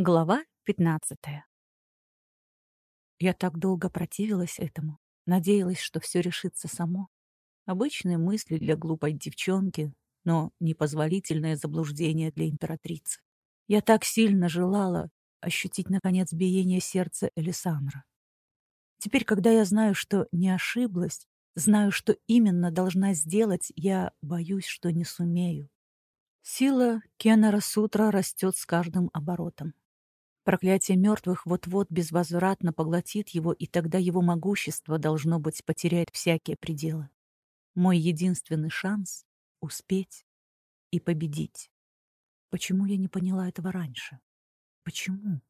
Глава 15 Я так долго противилась этому, надеялась, что все решится само. Обычные мысли для глупой девчонки, но непозволительное заблуждение для императрицы. Я так сильно желала ощутить, наконец, биение сердца Элисандра. Теперь, когда я знаю, что не ошиблась, знаю, что именно должна сделать, я боюсь, что не сумею. Сила Кеннера Сутра растет с каждым оборотом. Проклятие мертвых вот-вот безвозвратно поглотит его, и тогда его могущество, должно быть, потеряет всякие пределы. Мой единственный шанс — успеть и победить. Почему я не поняла этого раньше? Почему?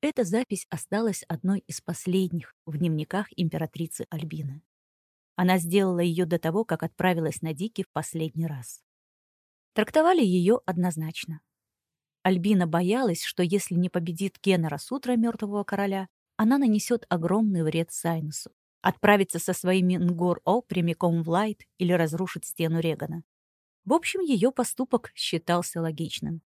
Эта запись осталась одной из последних в дневниках императрицы Альбины. Она сделала ее до того, как отправилась на Дики в последний раз. Трактовали ее однозначно. Альбина боялась, что если не победит Кеннера Сутра мертвого короля, она нанесет огромный вред Сайнусу, отправится со своими Нгор-О прямиком в Лайт или разрушит стену Регана. В общем, ее поступок считался логичным.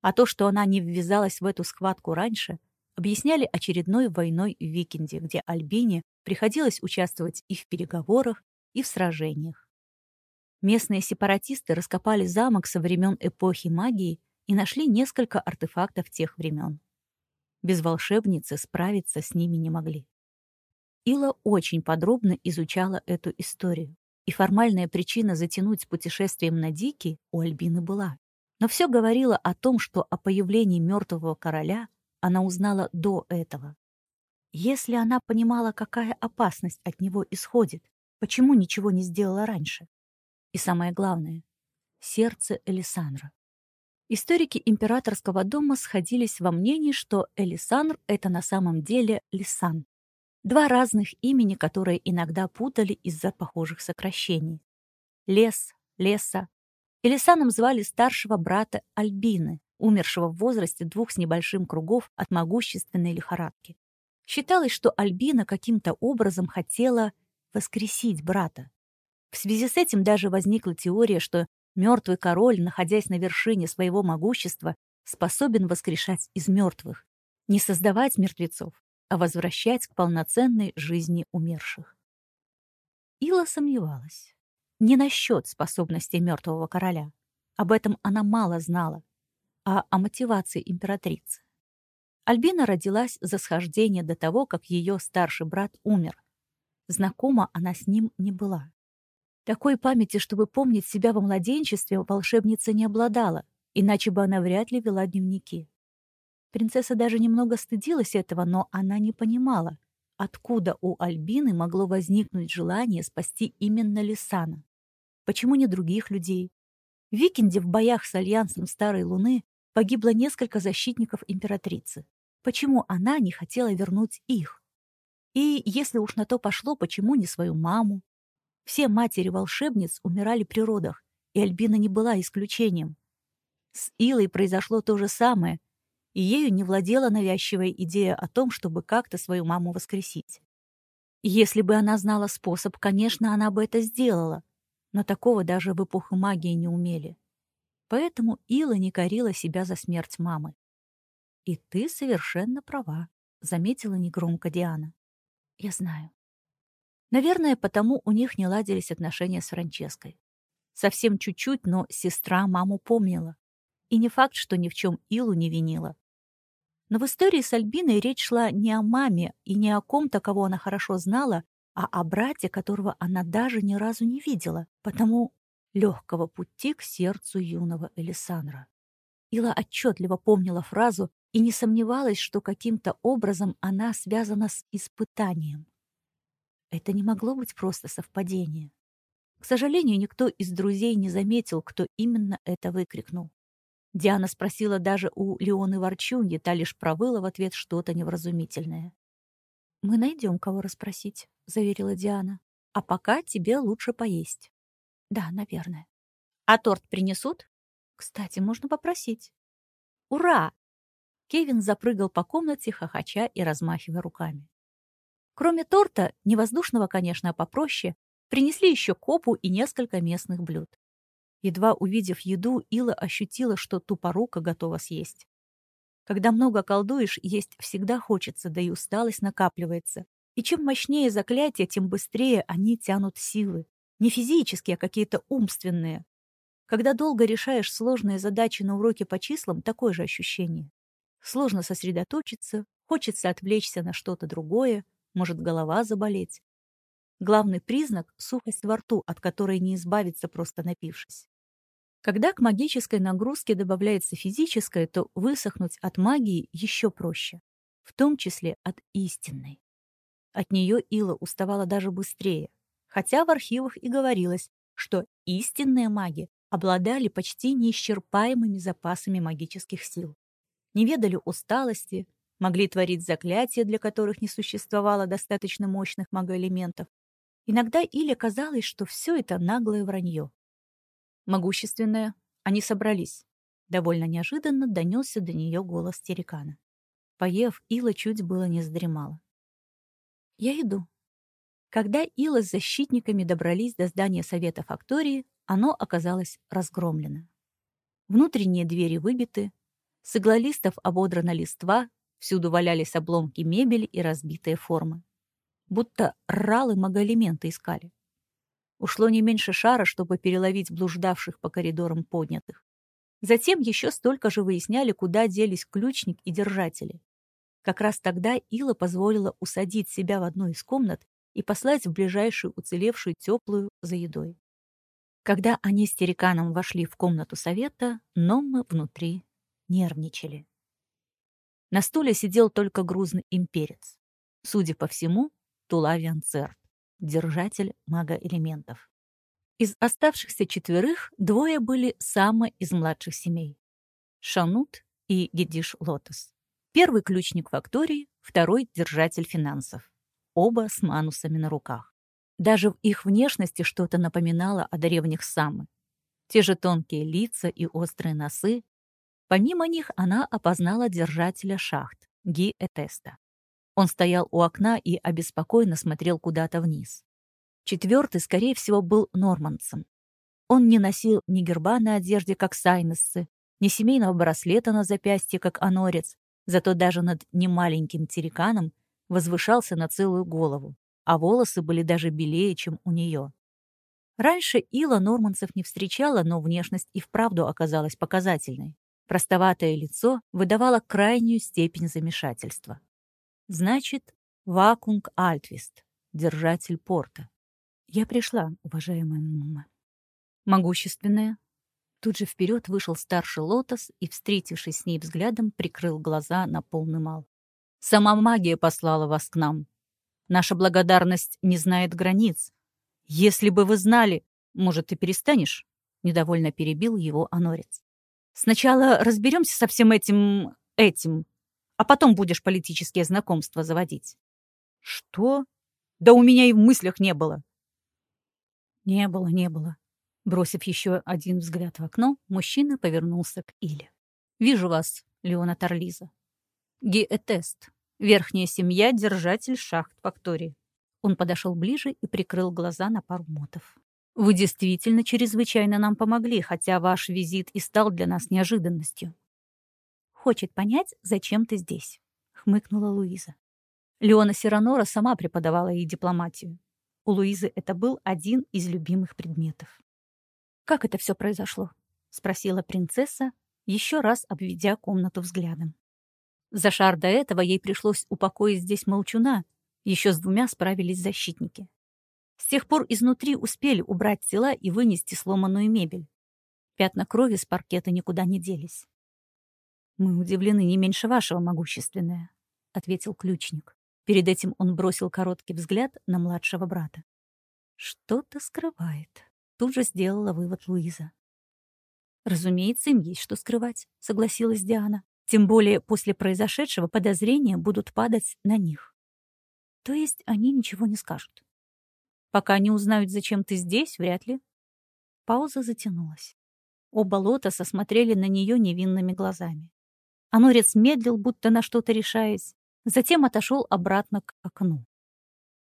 А то, что она не ввязалась в эту схватку раньше, объясняли очередной войной в Викинде, где Альбине приходилось участвовать и в переговорах, и в сражениях. Местные сепаратисты раскопали замок со времен эпохи магии и нашли несколько артефактов тех времен. Без волшебницы справиться с ними не могли. Ила очень подробно изучала эту историю, и формальная причина затянуть с путешествием на Дики у Альбины была. Но все говорило о том, что о появлении мертвого короля она узнала до этого. Если она понимала, какая опасность от него исходит, почему ничего не сделала раньше? И самое главное — сердце Элисандра. Историки императорского дома сходились во мнении, что Элисандр — это на самом деле Лисан. Два разных имени, которые иногда путали из-за похожих сокращений. Лес, Леса. Элисаном звали старшего брата Альбины, умершего в возрасте двух с небольшим кругов от могущественной лихорадки. Считалось, что Альбина каким-то образом хотела воскресить брата. В связи с этим даже возникла теория, что Мертвый король, находясь на вершине своего могущества, способен воскрешать из мертвых, не создавать мертвецов, а возвращать к полноценной жизни умерших. Ила сомневалась. Не насчет способностей мертвого короля. Об этом она мало знала, а о мотивации императрицы. Альбина родилась за схождение до того, как ее старший брат умер. Знакома она с ним не была. Такой памяти, чтобы помнить себя во младенчестве, волшебница не обладала, иначе бы она вряд ли вела дневники. Принцесса даже немного стыдилась этого, но она не понимала, откуда у Альбины могло возникнуть желание спасти именно Лисана. Почему не других людей? В в боях с Альянсом Старой Луны погибло несколько защитников императрицы. Почему она не хотела вернуть их? И если уж на то пошло, почему не свою маму, все матери-волшебниц умирали при родах, и Альбина не была исключением. С Илой произошло то же самое, и ею не владела навязчивая идея о том, чтобы как-то свою маму воскресить. Если бы она знала способ, конечно, она бы это сделала, но такого даже в эпоху магии не умели. Поэтому Ила не корила себя за смерть мамы. «И ты совершенно права», — заметила негромко Диана. «Я знаю. Наверное, потому у них не ладились отношения с Франческой. Совсем чуть-чуть, но сестра маму помнила. И не факт, что ни в чем Илу не винила. Но в истории с Альбиной речь шла не о маме и не о ком-то, кого она хорошо знала, а о брате, которого она даже ни разу не видела, потому легкого пути к сердцу юного Элисандра. Ила отчетливо помнила фразу и не сомневалась, что каким-то образом она связана с испытанием. Это не могло быть просто совпадение. К сожалению, никто из друзей не заметил, кто именно это выкрикнул. Диана спросила даже у Леоны Ворчуньи, та лишь провыла в ответ что-то невразумительное. «Мы найдем, кого расспросить», — заверила Диана. «А пока тебе лучше поесть». «Да, наверное». «А торт принесут?» «Кстати, можно попросить». «Ура!» Кевин запрыгал по комнате, хохоча и размахивая руками. Кроме торта, невоздушного, конечно, а попроще, принесли еще копу и несколько местных блюд. Едва увидев еду, Ила ощутила, что тупорука готова съесть. Когда много колдуешь, есть всегда хочется, да и усталость накапливается. И чем мощнее заклятия, тем быстрее они тянут силы. Не физические, а какие-то умственные. Когда долго решаешь сложные задачи на уроке по числам, такое же ощущение. Сложно сосредоточиться, хочется отвлечься на что-то другое, может голова заболеть. Главный признак — сухость во рту, от которой не избавиться, просто напившись. Когда к магической нагрузке добавляется физическая, то высохнуть от магии еще проще, в том числе от истинной. От нее Ила уставала даже быстрее, хотя в архивах и говорилось, что истинные маги обладали почти неисчерпаемыми запасами магических сил. Не ведали усталости, могли творить заклятия, для которых не существовало достаточно мощных магоэлементов, Иногда Иле казалось, что все это наглое вранье. Могущественное, они собрались. Довольно неожиданно донесся до нее голос Терекана. Поев, Ила чуть было не задремала. «Я иду». Когда Ила с защитниками добрались до здания Совета Фактории, оно оказалось разгромлено. Внутренние двери выбиты, с иглолистов ободрана листва, всюду валялись обломки мебели и разбитые формы будто ралы магоэлементы искали. Ушло не меньше шара, чтобы переловить блуждавших по коридорам поднятых. Затем еще столько же выясняли, куда делись ключник и держатели. Как раз тогда Ила позволила усадить себя в одну из комнат и послать в ближайшую уцелевшую теплую за едой. Когда они с Тереканом вошли в комнату совета, Номмы внутри нервничали. На стуле сидел только грузный имперец. Судя по всему, Тулавиан Церт, держатель мага-элементов. Из оставшихся четверых двое были самые из младших семей. Шанут и Гедиш Лотос. Первый ключник фактории, второй — держатель финансов. Оба с манусами на руках. Даже в их внешности что-то напоминало о древних самы. Те же тонкие лица и острые носы. Помимо них она опознала держателя шахт, Ги Этеста. Он стоял у окна и обеспокоенно смотрел куда-то вниз. Четвертый, скорее всего, был норманцем. Он не носил ни герба на одежде, как сайнессы, ни семейного браслета на запястье, как анорец, зато даже над немаленьким тереканом возвышался на целую голову, а волосы были даже белее, чем у нее. Раньше Ила норманцев не встречала, но внешность и вправду оказалась показательной. Простоватое лицо выдавало крайнюю степень замешательства. Значит, Вакунг Альтвист, держатель порта. Я пришла, уважаемая мама. Могущественная. Тут же вперед вышел старший лотос и, встретившись с ней взглядом, прикрыл глаза на полный мал. Сама магия послала вас к нам. Наша благодарность не знает границ. Если бы вы знали, может, ты перестанешь? Недовольно перебил его Анорец. Сначала разберемся со всем этим... этим а потом будешь политические знакомства заводить. Что? Да у меня и в мыслях не было. Не было, не было. Бросив еще один взгляд в окно, мужчина повернулся к Иле. «Вижу вас, Леона Тарлиза. Гиэтест. Верхняя семья, держатель шахт фактории». Он подошел ближе и прикрыл глаза на пару мотов. «Вы действительно чрезвычайно нам помогли, хотя ваш визит и стал для нас неожиданностью хочет понять, зачем ты здесь», — хмыкнула Луиза. Леона Сиранора сама преподавала ей дипломатию. У Луизы это был один из любимых предметов. «Как это все произошло?» — спросила принцесса, еще раз обведя комнату взглядом. За шар до этого ей пришлось упокоить здесь молчуна, еще с двумя справились защитники. С тех пор изнутри успели убрать тела и вынести сломанную мебель. Пятна крови с паркета никуда не делись. «Мы удивлены не меньше вашего, могущественное», — ответил ключник. Перед этим он бросил короткий взгляд на младшего брата. «Что-то скрывает», — тут же сделала вывод Луиза. «Разумеется, им есть что скрывать», — согласилась Диана. «Тем более после произошедшего подозрения будут падать на них. То есть они ничего не скажут. Пока не узнают, зачем ты здесь, вряд ли». Пауза затянулась. Оба лотоса смотрели на нее невинными глазами. Анорец медлил, будто на что-то решаясь, затем отошел обратно к окну.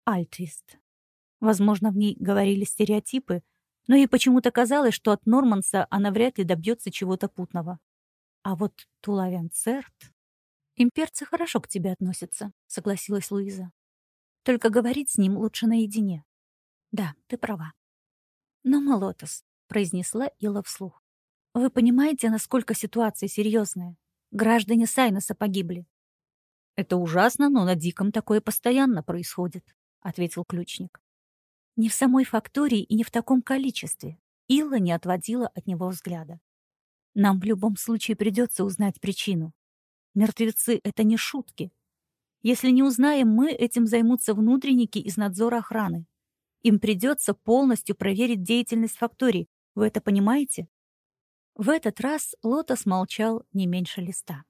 Альтвист. Возможно, в ней говорили стереотипы, но ей почему-то казалось, что от Норманса она вряд ли добьется чего-то путного. А вот Тулавиан Церт... «Имперцы хорошо к тебе относятся», — согласилась Луиза. «Только говорить с ним лучше наедине». «Да, ты права». «Но, Молотос», — произнесла Ила вслух, «вы понимаете, насколько ситуация серьезная? Граждане Сайноса погибли». «Это ужасно, но на Диком такое постоянно происходит», — ответил ключник. «Не в самой фактории и не в таком количестве». Илла не отводила от него взгляда. «Нам в любом случае придется узнать причину. Мертвецы — это не шутки. Если не узнаем мы, этим займутся внутренники из надзора охраны. Им придется полностью проверить деятельность факторий. Вы это понимаете? В этот раз Лотос молчал не меньше листа.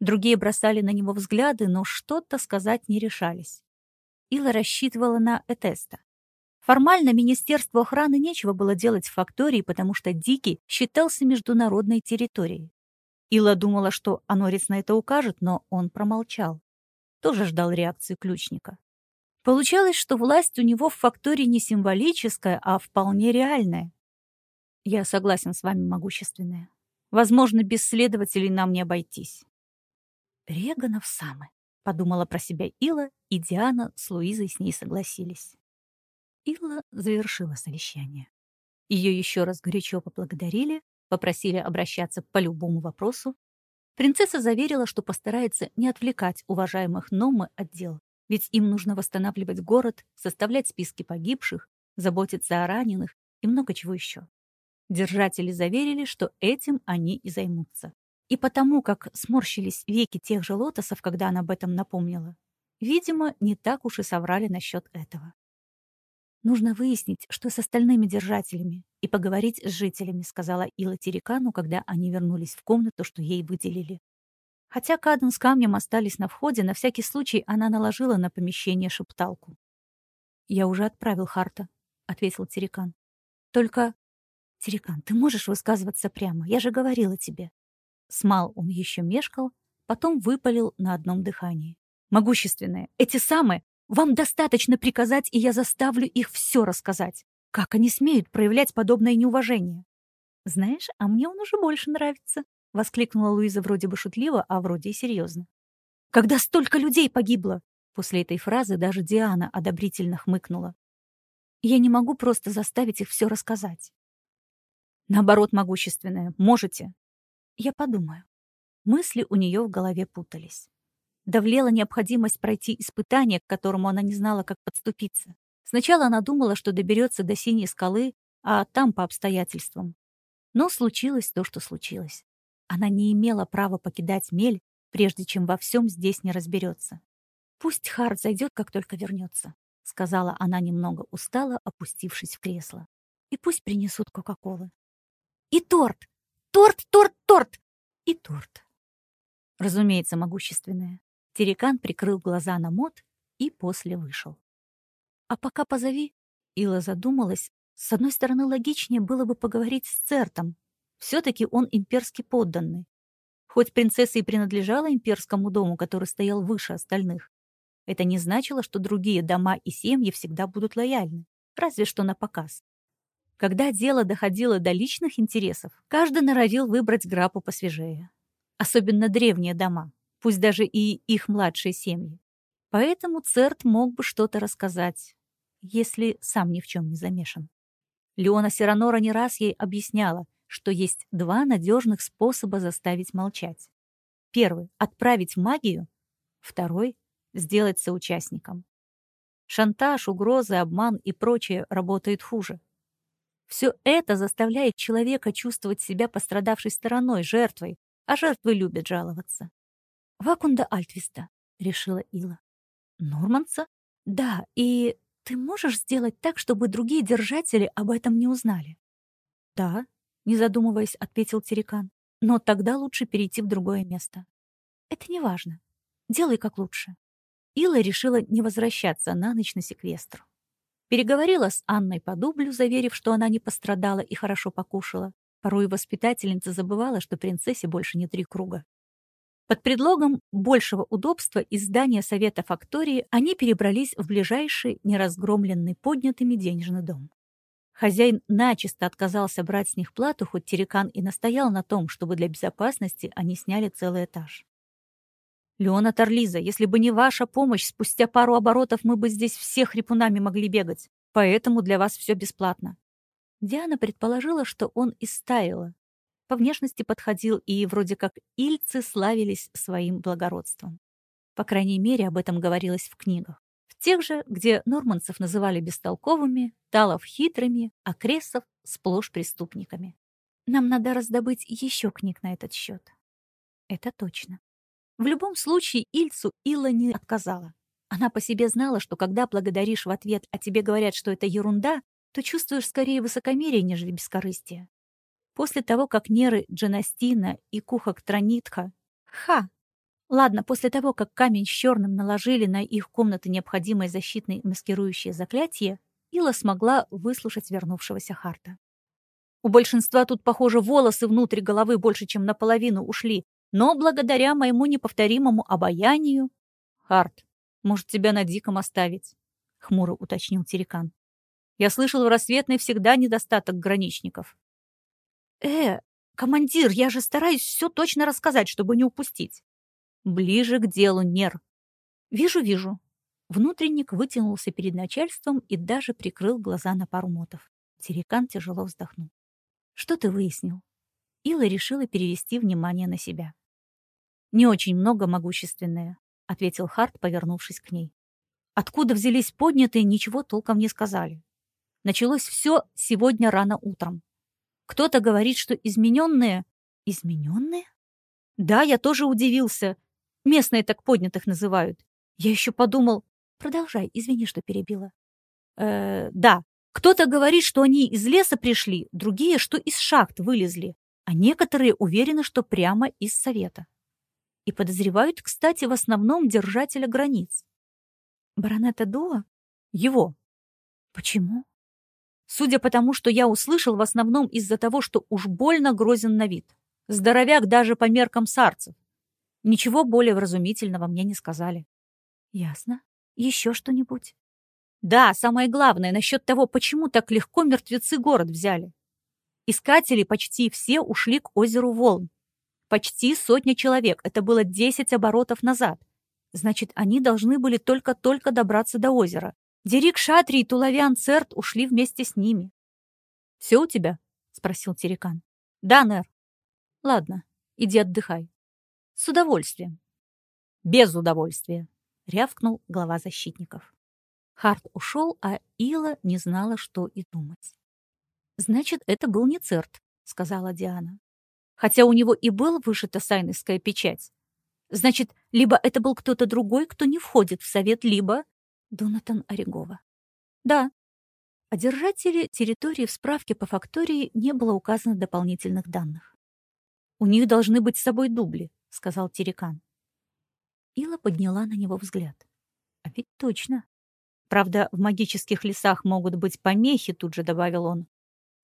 Другие бросали на него взгляды, но что-то сказать не решались. Ила рассчитывала на Этеста. Формально Министерству охраны нечего было делать в фактории, потому что Дикий считался международной территорией. Ила думала, что Анорец на это укажет, но он промолчал. Тоже ждал реакции ключника. Получалось, что власть у него в фактории не символическая, а вполне реальная. Я согласен с вами, могущественная. Возможно, без следователей нам не обойтись. Реганов самый, подумала про себя Ила, и Диана с Луизой с ней согласились. Ила завершила совещание. Ее еще раз горячо поблагодарили, Попросили обращаться по любому вопросу. Принцесса заверила, что постарается не отвлекать уважаемых Номы от дел, ведь им нужно восстанавливать город, составлять списки погибших, заботиться о раненых и много чего еще. Держатели заверили, что этим они и займутся. И потому, как сморщились веки тех же лотосов, когда она об этом напомнила, видимо, не так уж и соврали насчет этого. «Нужно выяснить, что с остальными держателями, и поговорить с жителями», сказала Ила Терекану, когда они вернулись в комнату, что ей выделили. Хотя Каден с камнем остались на входе, на всякий случай она наложила на помещение шепталку. «Я уже отправил Харта», — ответил Терекан. «Только...» «Терекан, ты можешь высказываться прямо? Я же говорила тебе». Смал он еще мешкал, потом выпалил на одном дыхании. «Могущественные! Эти самые! Вам достаточно приказать, и я заставлю их все рассказать. Как они смеют проявлять подобное неуважение? Знаешь, а мне он уже больше нравится, воскликнула Луиза вроде бы шутливо, а вроде и серьезно. Когда столько людей погибло! После этой фразы даже Диана одобрительно хмыкнула. Я не могу просто заставить их все рассказать. Наоборот, могущественная, можете. Я подумаю. Мысли у нее в голове путались. Давлела необходимость пройти испытание, к которому она не знала, как подступиться. Сначала она думала, что доберется до синей скалы, а там по обстоятельствам. Но случилось то, что случилось. Она не имела права покидать мель, прежде чем во всем здесь не разберется. «Пусть Харт зайдет, как только вернется», — сказала она немного устало, опустившись в кресло. «И пусть принесут Кока-Колы». «И торт! Торт, торт, торт!» «И торт!» Разумеется, могущественная. Терекан прикрыл глаза на мод и после вышел. «А пока позови...» Ила задумалась. С одной стороны, логичнее было бы поговорить с Цертом. Все-таки он имперский подданный. Хоть принцесса и принадлежала имперскому дому, который стоял выше остальных, это не значило, что другие дома и семьи всегда будут лояльны, разве что на показ. Когда дело доходило до личных интересов, каждый норовил выбрать грапу посвежее. Особенно древние дома, пусть даже и их младшие семьи. Поэтому Церт мог бы что-то рассказать, если сам ни в чем не замешан. Леона Сиранора не раз ей объясняла, что есть два надежных способа заставить молчать. Первый — отправить магию, второй — сделать соучастником. Шантаж, угрозы, обман и прочее работает хуже. Все это заставляет человека чувствовать себя пострадавшей стороной, жертвой, а жертвы любят жаловаться. Вакунда Альтвиста, решила Ила. Норманца? Да, и ты можешь сделать так, чтобы другие держатели об этом не узнали? Да, не задумываясь, ответил Терекан. Но тогда лучше перейти в другое место. Это не важно. Делай как лучше. Ила решила не возвращаться на ночь на секвестр. Переговорила с Анной по дублю, заверив, что она не пострадала и хорошо покушала. Порой воспитательница забывала, что принцессе больше не три круга. Под предлогом большего удобства из здания Совета Фактории они перебрались в ближайший, неразгромленный поднятыми денежный дом. Хозяин начисто отказался брать с них плату, хоть Терекан и настоял на том, чтобы для безопасности они сняли целый этаж. Леона Торлиза, если бы не ваша помощь, спустя пару оборотов мы бы здесь все хрипунами могли бегать. Поэтому для вас все бесплатно. Диана предположила, что он истаяла. По внешности подходил, и вроде как ильцы славились своим благородством. По крайней мере, об этом говорилось в книгах. Тех же, где норманцев называли бестолковыми, талов хитрыми, а кресов сплошь преступниками. Нам надо раздобыть еще книг на этот счет. Это точно. В любом случае, Ильцу Илла не отказала. Она по себе знала, что когда благодаришь в ответ, а тебе говорят, что это ерунда, то чувствуешь скорее высокомерие, нежели бескорыстие. После того, как Неры Джанастина и Кухак Транитха... Ха! Ладно, после того, как камень с черным наложили на их комнаты необходимое защитное маскирующее заклятие, Ила смогла выслушать вернувшегося Харта. У большинства тут, похоже, волосы внутрь головы больше, чем наполовину ушли, но благодаря моему неповторимому обаянию... Харт, может, тебя на диком оставить? Хмуро уточнил Терекан. Я слышал, в рассветной всегда недостаток граничников. Э, командир, я же стараюсь все точно рассказать, чтобы не упустить. Ближе к делу, Нер. Вижу, вижу. Внутренник вытянулся перед начальством и даже прикрыл глаза на пару мотов. Терекан тяжело вздохнул. Что ты выяснил? Ила решила перевести внимание на себя. Не очень много могущественное, ответил Харт, повернувшись к ней. Откуда взялись поднятые, ничего толком не сказали. Началось все сегодня рано утром. Кто-то говорит, что измененные... Измененные? Да, я тоже удивился. Местные так поднятых называют. Я еще подумал... Продолжай, извини, что перебила. Э, да, кто-то говорит, что они из леса пришли, другие, что из шахт вылезли, а некоторые уверены, что прямо из совета. И подозревают, кстати, в основном держателя границ. Баронета Дуа? Его. Почему? Судя по тому, что я услышал, в основном из-за того, что уж больно грозен на вид. Здоровяк даже по меркам сарцев. Ничего более вразумительного мне не сказали. Ясно. Еще что-нибудь? Да, самое главное, насчет того, почему так легко мертвецы город взяли. Искатели почти все ушли к озеру Волн. Почти сотня человек, это было 10 оборотов назад. Значит, они должны были только-только добраться до озера. Дерик Шатри и Тулавиан Церт ушли вместе с ними. «Все у тебя?» — спросил Терекан. «Да, Нер». «Ладно, иди отдыхай». «С удовольствием». «Без удовольствия», — рявкнул глава защитников. Харт ушел, а Ила не знала, что и думать. «Значит, это был не Церт», — сказала Диана. «Хотя у него и была вышита сайнеская печать. Значит, либо это был кто-то другой, кто не входит в совет, либо Донатан Орегова. Да. О держателе территории в справке по фактории не было указано дополнительных данных. «У них должны быть с собой дубли», — сказал Терекан. Ила подняла на него взгляд. «А ведь точно. Правда, в магических лесах могут быть помехи», — тут же добавил он.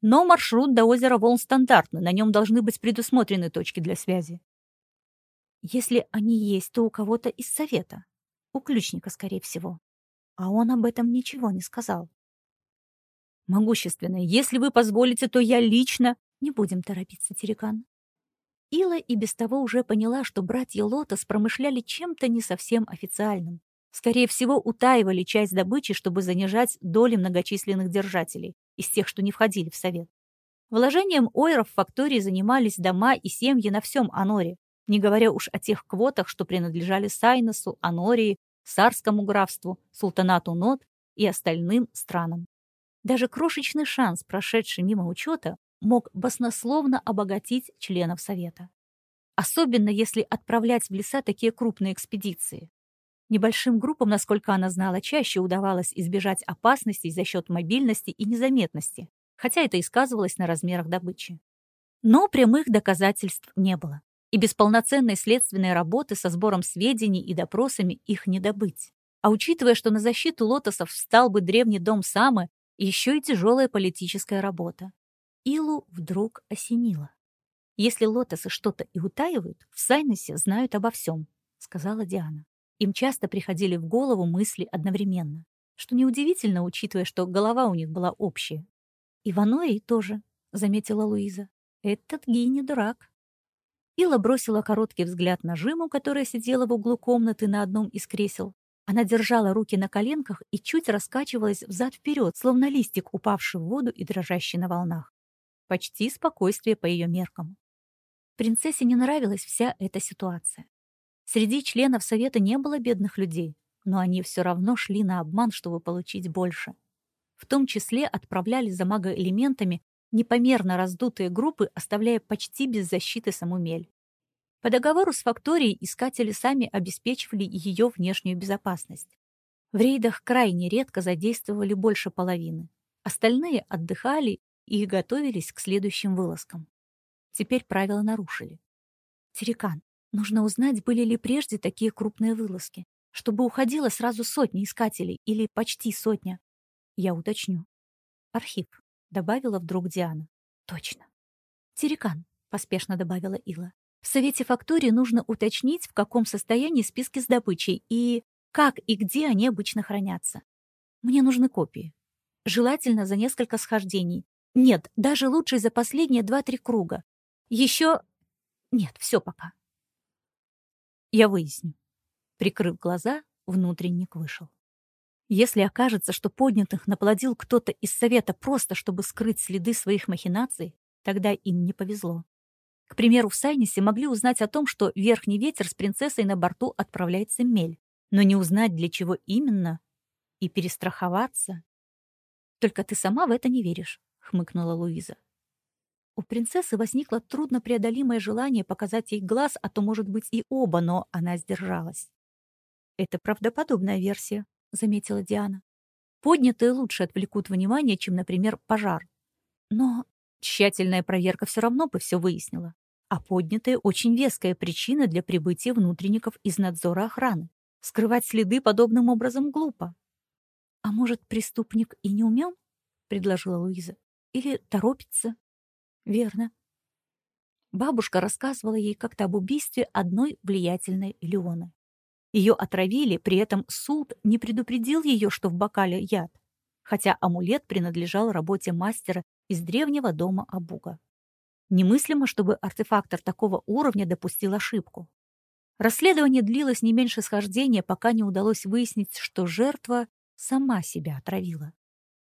«Но маршрут до озера Волн стандартный, на нем должны быть предусмотрены точки для связи». «Если они есть, то у кого-то из совета. У ключника, скорее всего а он об этом ничего не сказал. «Могущественная, если вы позволите, то я лично...» «Не будем торопиться, Терекан». Ила и без того уже поняла, что братья Лотос промышляли чем-то не совсем официальным. Скорее всего, утаивали часть добычи, чтобы занижать доли многочисленных держателей, из тех, что не входили в совет. Вложением ойров в фактории занимались дома и семьи на всем Аноре, не говоря уж о тех квотах, что принадлежали Сайносу, Анории Сарскому графству, султанату Нот и остальным странам. Даже крошечный шанс, прошедший мимо учета, мог баснословно обогатить членов Совета. Особенно если отправлять в леса такие крупные экспедиции. Небольшим группам, насколько она знала, чаще удавалось избежать опасностей за счет мобильности и незаметности, хотя это и сказывалось на размерах добычи. Но прямых доказательств не было и без полноценной следственной работы со сбором сведений и допросами их не добыть. А учитывая, что на защиту лотосов встал бы древний дом Самы, еще и тяжелая политическая работа. Илу вдруг осенило. «Если лотосы что-то и утаивают, в Сайнесе знают обо всем», — сказала Диана. Им часто приходили в голову мысли одновременно, что неудивительно, учитывая, что голова у них была общая. «И Ванои тоже», — заметила Луиза. «Этот не дурак». Ила бросила короткий взгляд на Жиму, которая сидела в углу комнаты на одном из кресел. Она держала руки на коленках и чуть раскачивалась взад-вперед, словно листик, упавший в воду и дрожащий на волнах. Почти спокойствие по ее меркам. Принцессе не нравилась вся эта ситуация. Среди членов Совета не было бедных людей, но они все равно шли на обман, чтобы получить больше. В том числе отправляли за магоэлементами непомерно раздутые группы, оставляя почти без защиты саму мель. По договору с факторией искатели сами обеспечивали ее внешнюю безопасность. В рейдах крайне редко задействовали больше половины. Остальные отдыхали и готовились к следующим вылазкам. Теперь правила нарушили. Терекан, нужно узнать, были ли прежде такие крупные вылазки, чтобы уходило сразу сотни искателей или почти сотня. Я уточню. Архив, добавила вдруг Диана. Точно. Терекан, поспешно добавила Ила. В Совете фактории нужно уточнить, в каком состоянии списки с добычей и как и где они обычно хранятся. Мне нужны копии. Желательно за несколько схождений. Нет, даже лучше за последние два-три круга. Еще... Нет, все пока. Я выясню. Прикрыв глаза, внутренник вышел. Если окажется, что поднятых наплодил кто-то из совета просто, чтобы скрыть следы своих махинаций, тогда им не повезло. К примеру, в Сайнисе могли узнать о том, что Верхний Ветер с принцессой на борту отправляется Мель, но не узнать, для чего именно, и перестраховаться. «Только ты сама в это не веришь», — хмыкнула Луиза. У принцессы возникло труднопреодолимое желание показать ей глаз, а то, может быть, и оба, но она сдержалась. «Это правдоподобная версия», — заметила Диана. «Поднятые лучше отвлекут внимание, чем, например, пожар. Но тщательная проверка все равно бы все выяснила а поднятая очень веская причина для прибытия внутренников из надзора охраны. Скрывать следы подобным образом глупо. «А может, преступник и не умен?» — предложила Луиза. «Или торопится?» «Верно». Бабушка рассказывала ей как-то об убийстве одной влиятельной Леоны. Ее отравили, при этом суд не предупредил ее, что в бокале яд, хотя амулет принадлежал работе мастера из древнего дома Абуга. Немыслимо, чтобы артефактор такого уровня допустил ошибку. Расследование длилось не меньше схождения, пока не удалось выяснить, что жертва сама себя отравила.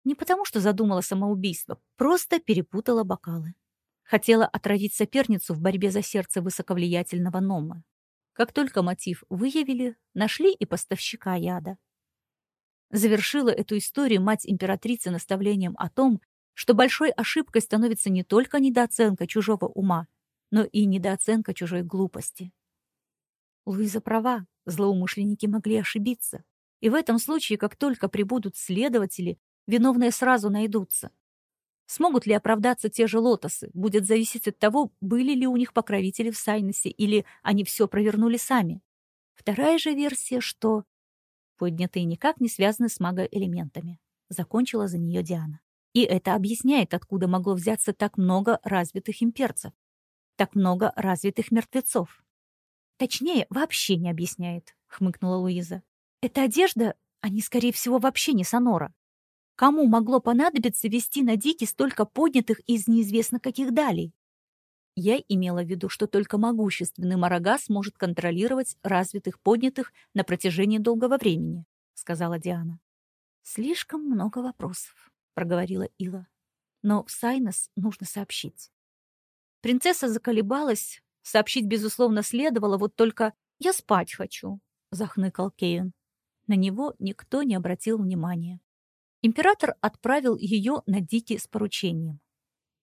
Не потому, что задумала самоубийство, просто перепутала бокалы. Хотела отравить соперницу в борьбе за сердце высоковлиятельного Нома. Как только мотив выявили, нашли и поставщика яда. Завершила эту историю мать императрицы наставлением о том, что большой ошибкой становится не только недооценка чужого ума, но и недооценка чужой глупости. Луиза права, злоумышленники могли ошибиться. И в этом случае, как только прибудут следователи, виновные сразу найдутся. Смогут ли оправдаться те же лотосы, будет зависеть от того, были ли у них покровители в Сайнесе, или они все провернули сами. Вторая же версия, что поднятые никак не связаны с магоэлементами. Закончила за нее Диана. И это объясняет, откуда могло взяться так много развитых имперцев, так много развитых мертвецов. Точнее, вообще не объясняет, хмыкнула Луиза. Эта одежда, они, скорее всего, вообще не Сонора. Кому могло понадобиться вести на Дике столько поднятых из неизвестно каких далей? Я имела в виду, что только могущественный Марагас может контролировать развитых поднятых на протяжении долгого времени, сказала Диана. Слишком много вопросов проговорила Ила. Но в Сайнос нужно сообщить. Принцесса заколебалась. Сообщить, безусловно, следовало, вот только «я спать хочу», — захныкал Кейн. На него никто не обратил внимания. Император отправил ее на Дики с поручением.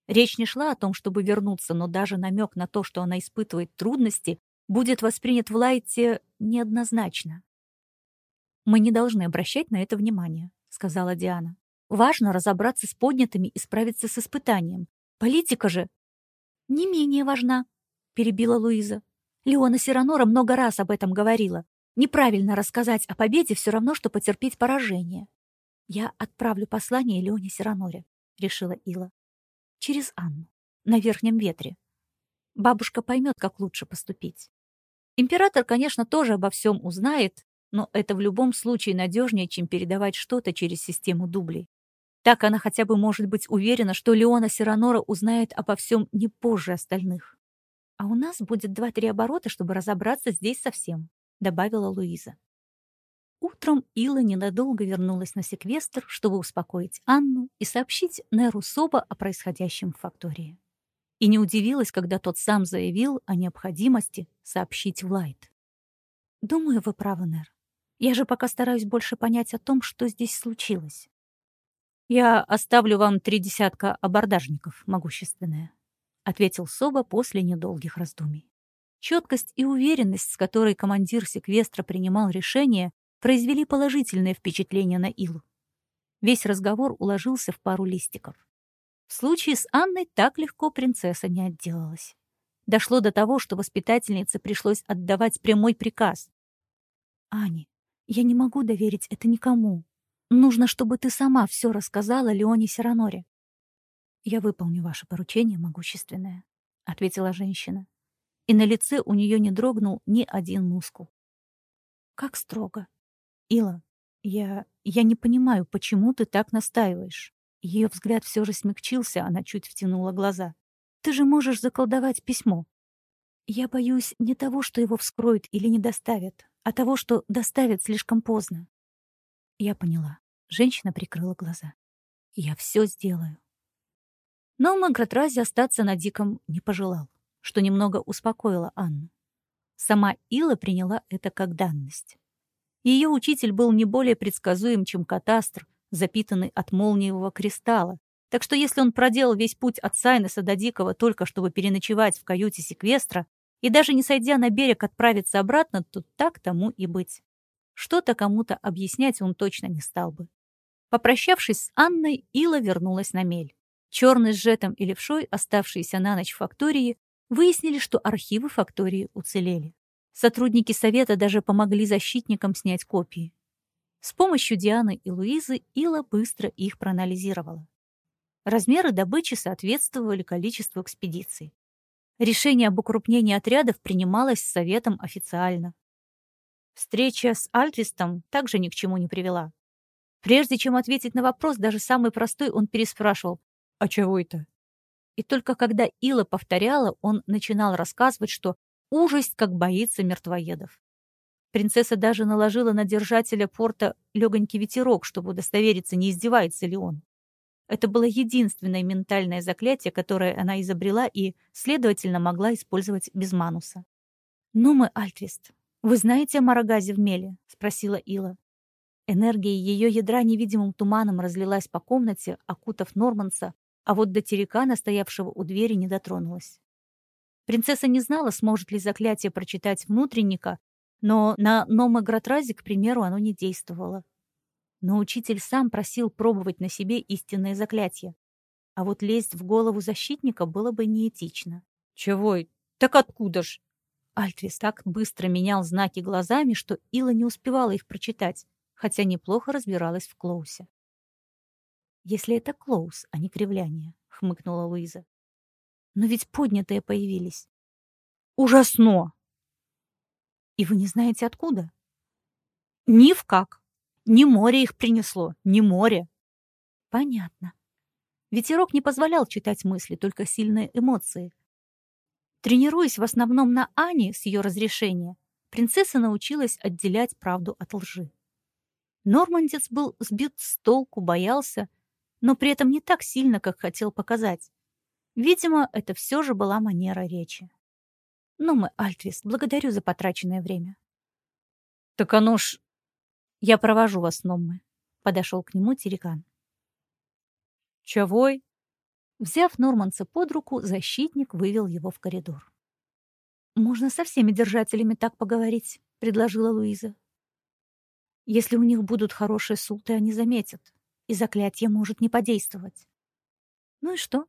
Речь не шла о том, чтобы вернуться, но даже намек на то, что она испытывает трудности, будет воспринят в Лайте неоднозначно. «Мы не должны обращать на это внимание», — сказала Диана. Важно разобраться с поднятыми и справиться с испытанием. Политика же не менее важна, перебила Луиза. Леона Сиранора много раз об этом говорила. Неправильно рассказать о победе все равно, что потерпеть поражение. Я отправлю послание Леоне Сираноре, решила Ила. Через Анну, на верхнем ветре. Бабушка поймет, как лучше поступить. Император, конечно, тоже обо всем узнает, но это в любом случае надежнее, чем передавать что-то через систему дублей. Так она хотя бы может быть уверена, что Леона Сиранора узнает обо всем не позже остальных. «А у нас будет два-три оборота, чтобы разобраться здесь совсем», — добавила Луиза. Утром Ила ненадолго вернулась на секвестр, чтобы успокоить Анну и сообщить Неру Соба о происходящем в фактории. И не удивилась, когда тот сам заявил о необходимости сообщить в Лайт. «Думаю, вы правы, Нер. Я же пока стараюсь больше понять о том, что здесь случилось. Я оставлю вам три десятка абордажников, могущественная», — ответил Соба после недолгих раздумий. Четкость и уверенность, с которой командир секвестра принимал решение, произвели положительное впечатление на Илу. Весь разговор уложился в пару листиков. В случае с Анной так легко принцесса не отделалась. Дошло до того, что воспитательнице пришлось отдавать прямой приказ. «Ани, я не могу доверить это никому. Нужно, чтобы ты сама все рассказала Леоне Сираноре». «Я выполню ваше поручение, могущественное», — ответила женщина. И на лице у нее не дрогнул ни один мускул. «Как строго», «Ила, я... я не понимаю, почему ты так настаиваешь?» Ее взгляд все же смягчился, она чуть втянула глаза. «Ты же можешь заколдовать письмо». «Я боюсь не того, что его вскроют или не доставят, а того, что доставят слишком поздно». Я поняла. Женщина прикрыла глаза. «Я все сделаю». Но Магратрази остаться на Диком не пожелал, что немного успокоило Анну. Сама Ила приняла это как данность. Ее учитель был не более предсказуем, чем катастр, запитанный от молниевого кристалла. Так что если он проделал весь путь от Сайнеса до Дикого только чтобы переночевать в каюте секвестра и даже не сойдя на берег отправиться обратно, то так тому и быть. Что-то кому-то объяснять он точно не стал бы. Попрощавшись с Анной, Ила вернулась на мель. Черный с жетом и левшой, оставшиеся на ночь в фактории, выяснили, что архивы фактории уцелели. Сотрудники совета даже помогли защитникам снять копии. С помощью Дианы и Луизы Ила быстро их проанализировала. Размеры добычи соответствовали количеству экспедиций. Решение об укрупнении отрядов принималось советом официально. Встреча с Альтристом также ни к чему не привела. Прежде чем ответить на вопрос, даже самый простой, он переспрашивал «А чего это?». И только когда Ила повторяла, он начинал рассказывать, что Ужас, как боится мертвоедов. Принцесса даже наложила на держателя порта легонький ветерок, чтобы удостовериться, не издевается ли он. Это было единственное ментальное заклятие, которое она изобрела и, следовательно, могла использовать без мануса. «Ну мы, Альтвист, вы знаете о Марагазе в Меле?» — спросила Ила. Энергия ее ядра невидимым туманом разлилась по комнате, окутав Норманса, а вот до терекана, стоявшего у двери, не дотронулась. Принцесса не знала, сможет ли заклятие прочитать внутренника, но на Номогратразе, к примеру, оно не действовало. Но учитель сам просил пробовать на себе истинное заклятие. А вот лезть в голову защитника было бы неэтично. «Чего? Так откуда ж?» Альтрис так быстро менял знаки глазами, что Ила не успевала их прочитать, хотя неплохо разбиралась в Клоусе. «Если это Клоус, а не кривляние», — хмыкнула Луиза. Но ведь поднятые появились. Ужасно! И вы не знаете откуда? Ни в как. Не море их принесло, не море. Понятно. Ветерок не позволял читать мысли, только сильные эмоции. Тренируясь в основном на Ане с ее разрешения, принцесса научилась отделять правду от лжи. Нормандец был сбит с толку, боялся, но при этом не так сильно, как хотел показать. Видимо, это все же была манера речи. «Ну мы, Альтвис, благодарю за потраченное время». «Так оно ж...» «Я провожу вас, Номмы», — подошел к нему Терекан. «Чавой?» Взяв Норманца под руку, защитник вывел его в коридор. «Можно со всеми держателями так поговорить», — предложила Луиза. «Если у них будут хорошие султы, они заметят, и заклятие может не подействовать». «Ну и что?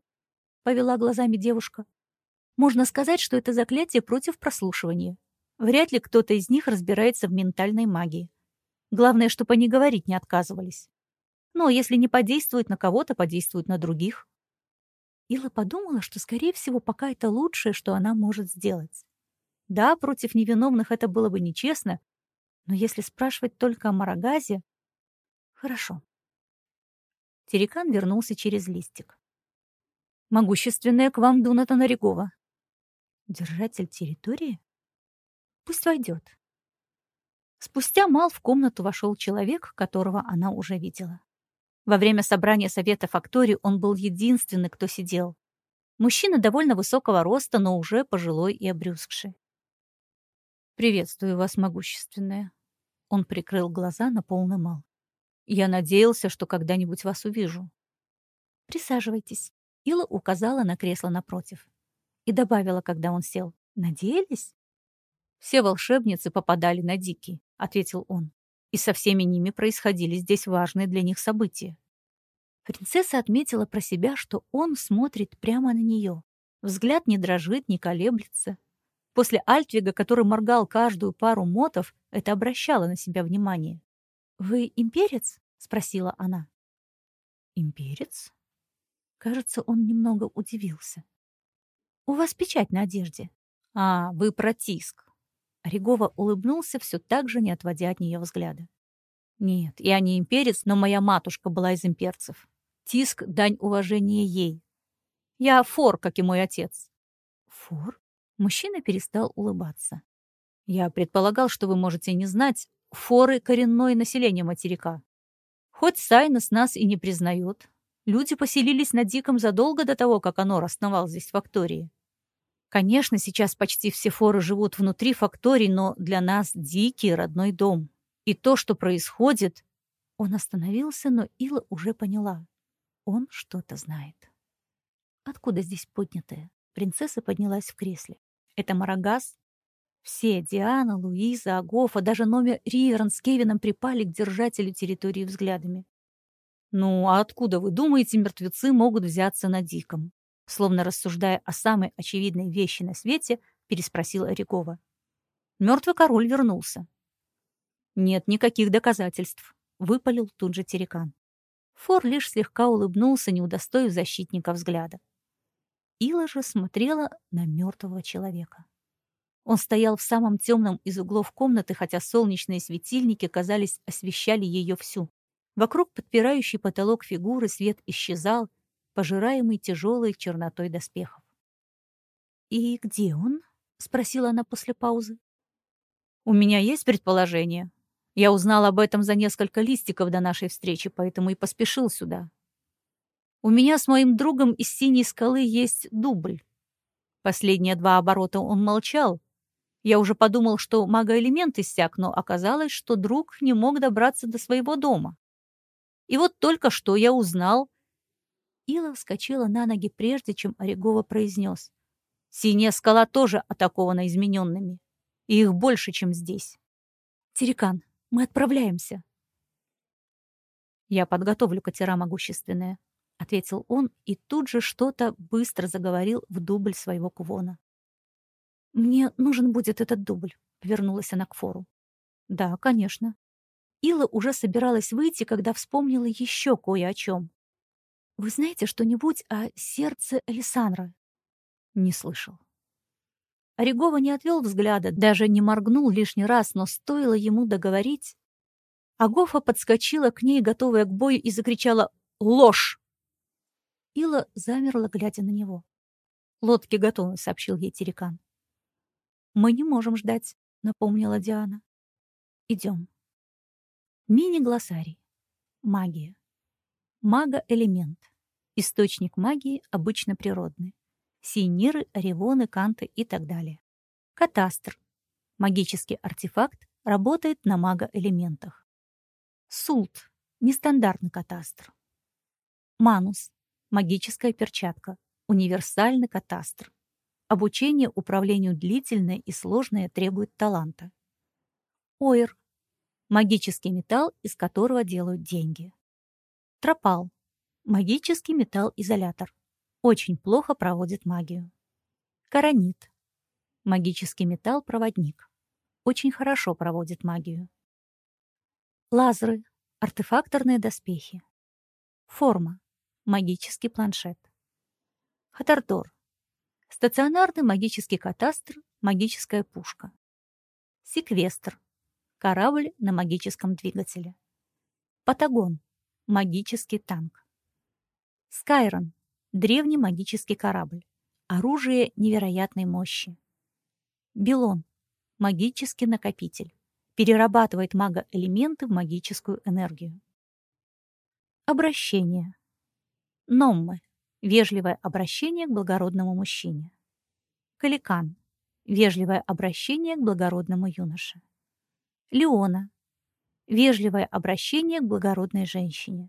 Повела глазами девушка. Можно сказать, что это заклятие против прослушивания. Вряд ли кто-то из них разбирается в ментальной магии. Главное, чтобы они говорить не отказывались. Но если не подействует на кого-то, подействует на других. Ила подумала, что, скорее всего, пока это лучшее, что она может сделать. Да, против невиновных это было бы нечестно, но если спрашивать только о Марагазе... Хорошо. Терекан вернулся через листик. Могущественная к вам Дуната Наригова. Держатель территории? Пусть войдет. Спустя мал в комнату вошел человек, которого она уже видела. Во время собрания совета фактории он был единственный, кто сидел. Мужчина довольно высокого роста, но уже пожилой и обрюзгший. «Приветствую вас, могущественная». Он прикрыл глаза на полный мал. «Я надеялся, что когда-нибудь вас увижу». «Присаживайтесь». Ила указала на кресло напротив. И добавила, когда он сел. «Надеялись?» «Все волшебницы попадали на Дикий», — ответил он. «И со всеми ними происходили здесь важные для них события». Принцесса отметила про себя, что он смотрит прямо на нее. Взгляд не дрожит, не колеблется. После Альтвига, который моргал каждую пару мотов, это обращало на себя внимание. «Вы имперец?» — спросила она. «Имперец?» Кажется, он немного удивился. «У вас печать на одежде». «А, вы протиск». Ригова улыбнулся, все так же не отводя от нее взгляда. «Нет, я не имперец, но моя матушка была из имперцев. Тиск — дань уважения ей. Я фор, как и мой отец». «Фор?» Мужчина перестал улыбаться. «Я предполагал, что вы можете не знать. Форы — коренное население материка. Хоть Сайнос нас и не признает, люди поселились на Диком задолго до того, как Анор основал здесь фактории. Конечно, сейчас почти все форы живут внутри факторий, но для нас Дикий — родной дом. И то, что происходит... Он остановился, но Ила уже поняла. Он что-то знает. Откуда здесь поднятая? Принцесса поднялась в кресле. Это Марагас? Все, Диана, Луиза, Агофа, даже номер Риверн с Кевином припали к держателю территории взглядами. «Ну, а откуда, вы думаете, мертвецы могут взяться на диком?» Словно рассуждая о самой очевидной вещи на свете, переспросила Оригова. Мертвый король вернулся. «Нет никаких доказательств», — выпалил тут же Терекан. Фор лишь слегка улыбнулся, не удостоив защитника взгляда. Ила же смотрела на мертвого человека. Он стоял в самом темном из углов комнаты, хотя солнечные светильники, казались, освещали ее всю. Вокруг подпирающий потолок фигуры свет исчезал, пожираемый тяжелой чернотой доспехов. «И где он?» — спросила она после паузы. «У меня есть предположение. Я узнал об этом за несколько листиков до нашей встречи, поэтому и поспешил сюда. У меня с моим другом из синей скалы есть дубль. Последние два оборота он молчал. Я уже подумал, что магоэлемент иссяк, но оказалось, что друг не мог добраться до своего дома. И вот только что я узнал... Ила вскочила на ноги прежде, чем Орегова произнес. Синяя скала тоже атакована измененными. И их больше, чем здесь. Терекан, мы отправляемся. Я подготовлю катера могущественные. — ответил он и тут же что-то быстро заговорил в дубль своего кувона. «Мне нужен будет этот дубль», — повернулась она к Фору. «Да, конечно». Ила уже собиралась выйти, когда вспомнила еще кое о чем. «Вы знаете что-нибудь о сердце Александра?» «Не слышал». Орегова не отвел взгляда, даже не моргнул лишний раз, но стоило ему договорить. Агофа подскочила к ней, готовая к бою, и закричала «Ложь!» Ила замерла, глядя на него. «Лодки готовы», — сообщил ей Терекан. «Мы не можем ждать», — напомнила Диана. «Идем». Мини-глоссарий. Магия. Мага-элемент. Источник магии обычно природный. Синиры, оревоны, канты и так далее. Катастр. Магический артефакт работает на мага-элементах. Султ. Нестандартный катастр. Манус. Магическая перчатка. Универсальный катастр. Обучение управлению длительное и сложное требует таланта. Оир. Магический металл, из которого делают деньги. Тропал. Магический металл-изолятор. Очень плохо проводит магию. Коронит. Магический металл-проводник. Очень хорошо проводит магию. Лазеры. Артефакторные доспехи. Форма. Магический планшет. Хатардор. Стационарный магический катастр, магическая пушка. Секвестр. Корабль на магическом двигателе. Патагон. Магический танк. Скайрон. Древний магический корабль. Оружие невероятной мощи. Белон. Магический накопитель. Перерабатывает мага-элементы в магическую энергию. Обращение. Номмы. Вежливое обращение к благородному мужчине. Каликан. Вежливое обращение к благородному юноше. Леона. Вежливое обращение к благородной женщине.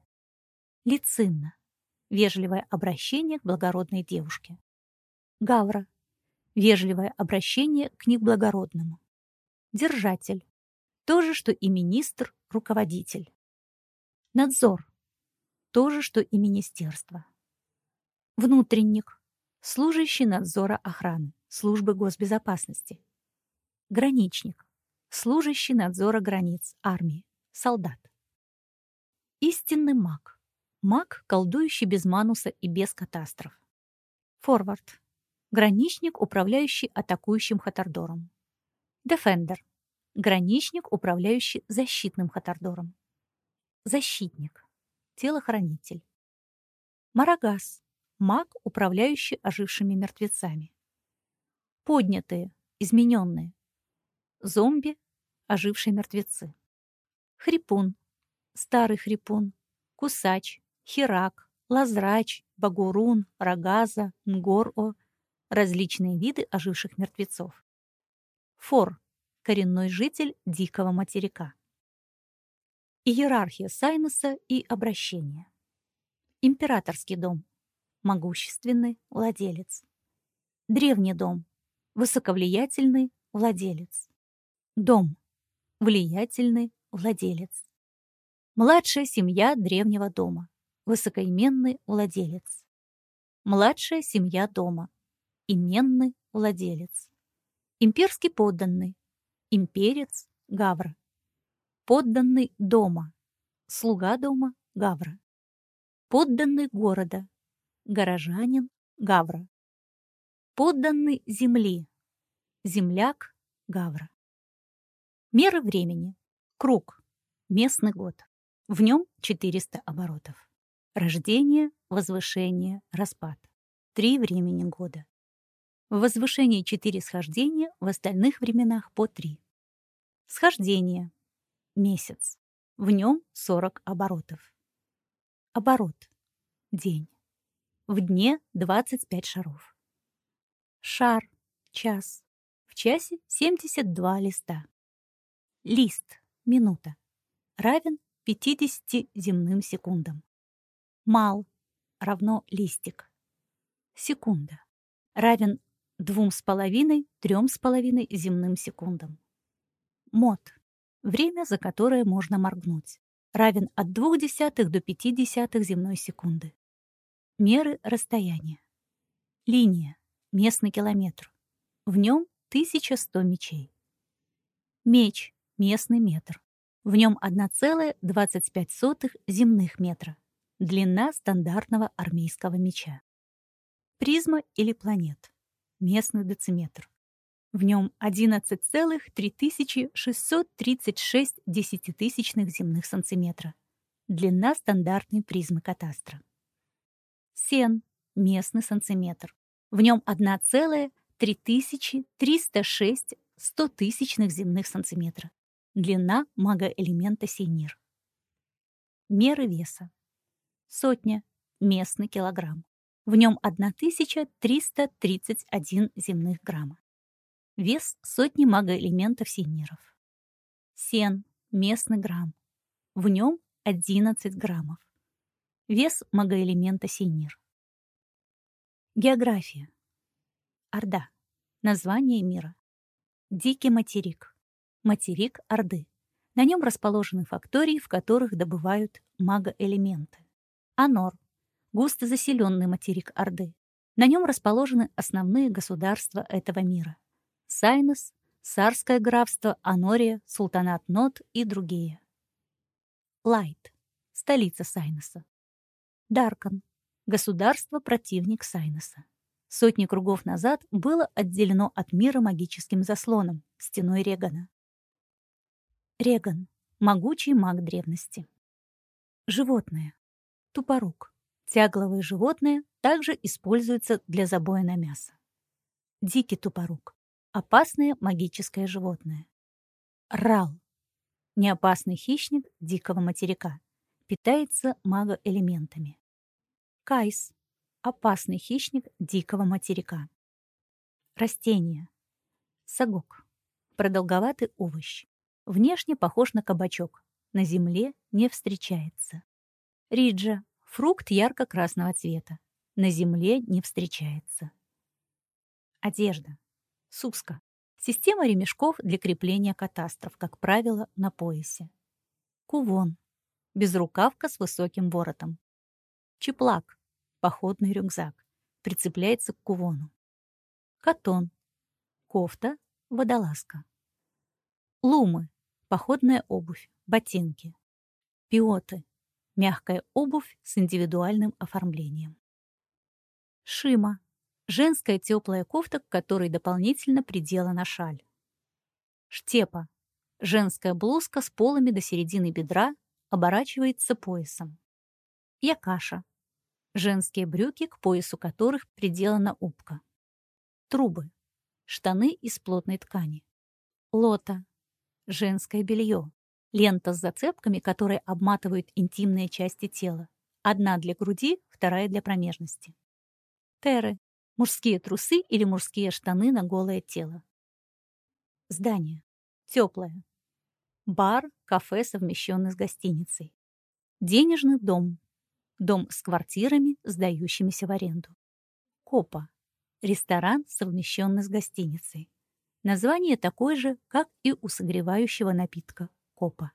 Лицинна. Вежливое обращение к благородной девушке. Гавра. Вежливое обращение к неблагородному. Держатель. То же, что и министр, руководитель. Надзор. То же, что и министерство. Внутренник. Служащий надзора охраны, службы госбезопасности. Граничник. Служащий надзора границ, армии, солдат. Истинный маг. Маг, колдующий без мануса и без катастроф. Форвард. Граничник, управляющий атакующим хатардором. Дефендер. Граничник, управляющий защитным хатардором. Защитник. Телохранитель. Марагас. Маг, управляющий ожившими мертвецами. Поднятые, измененные. Зомби, ожившие мертвецы. Хрипун. Старый хрипун. Кусач. Хирак. Лазрач. Багурун. Рогаза. Нгор-О. Различные виды оживших мертвецов. Фор. Коренной житель дикого материка. Иерархия Сайнуса и обращение. Императорский дом могущественный владелец. Древний дом, высоковлиятельный владелец. Дом, влиятельный владелец. Младшая семья древнего дома, высокоименный владелец. Младшая семья дома, именный владелец. Имперский подданный, имперец, гавра. Подданный дома, слуга дома, гавра. Подданный города, горожанин, гавра. Подданный земли, земляк, гавра. Меры времени. Круг. Местный год. В нем 400 оборотов. Рождение, возвышение, распад. Три времени года. В возвышении 4 схождения, в остальных временах по 3. Схождение. Месяц. В нем 40 оборотов. Оборот. День. В дне 25 шаров. Шар. Час. В часе 72 листа. Лист. Минута. Равен 50 земным секундам. Мал. Равно листик. Секунда. Равен 2,5-3,5 земным секундам. Мод. Время, за которое можно моргнуть. Равен от 0,2 до 0,5 земной секунды. Меры расстояния. Линия. Местный километр. В нем 1100 мечей. Меч. Местный метр. В нем 1,25 земных метра. Длина стандартного армейского меча. Призма или планет. Местный дециметр. В нем 11,3636 десятитысячных земных сантиметра. Длина стандартной призмы катастра. Сен – местный сантиметр. В нем 1,3306 стотысячных земных сантиметра. Длина мага-элемента синир. Меры веса. Сотня – местный килограмм. В нем 1331 земных грамма. Вес сотни мага-элементов синиров. Сен – местный грамм. В нем 11 граммов. Вес магоэлемента синир. География. Орда. Название мира. Дикий материк. Материк Орды. На нем расположены фактории, в которых добывают магоэлементы. Анор. Густо заселенный материк Орды. На нем расположены основные государства этого мира. Сайнус, Сарское графство, Анория, Султанат Нот и другие. Лайт. Столица Сайнуса. Даркон. Государство-противник Сайнуса. Сотни кругов назад было отделено от мира магическим заслоном, стеной Регана. Реган. Могучий маг древности. Животное. Тупорук. Тягловое животное, также используется для забоя на мясо. Дикий тупорук. Опасное магическое животное. Рал. Неопасный хищник дикого материка. Питается магоэлементами. Кайс. Опасный хищник дикого материка. Растения. Сагок. Продолговатый овощ. Внешне похож на кабачок. На земле не встречается. Риджа. Фрукт ярко-красного цвета. На земле не встречается. Одежда. Суска. Система ремешков для крепления катастров, как правило, на поясе. Кувон. Безрукавка с высоким воротом. Чеплак. Походный рюкзак. Прицепляется к кувону. Катон. Кофта. Водолазка. Лумы. Походная обувь. Ботинки. Пиоты. Мягкая обувь с индивидуальным оформлением. Шима Женская теплая кофта, к которой дополнительно приделана шаль. Штепа. Женская блузка с полами до середины бедра оборачивается поясом. Якаша. Женские брюки, к поясу которых приделана убка. Трубы. Штаны из плотной ткани. Лота. Женское белье. Лента с зацепками, которые обматывают интимные части тела. Одна для груди, вторая для промежности. Теры мужские трусы или мужские штаны на голое тело. Здание. Теплое. Бар, кафе, совмещенный с гостиницей. Денежный дом. Дом с квартирами, сдающимися в аренду. Копа. Ресторан, совмещенный с гостиницей. Название такое же, как и у согревающего напитка копа.